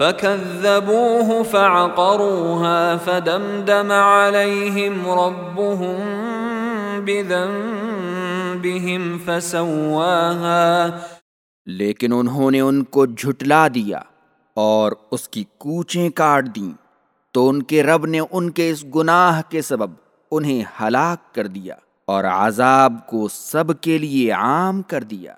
فكذبوه فعقروها فدمدم عليهم ربهم بذنبهم فسواها لیکن انہوں نے ان کو جھٹلا دیا اور اس کی کوچیں کاٹ دیں۔ تو ان کے رب نے ان کے اس گناہ کے سبب انہیں ہلاک کر دیا اور عذاب کو سب کے لیے عام کر دیا۔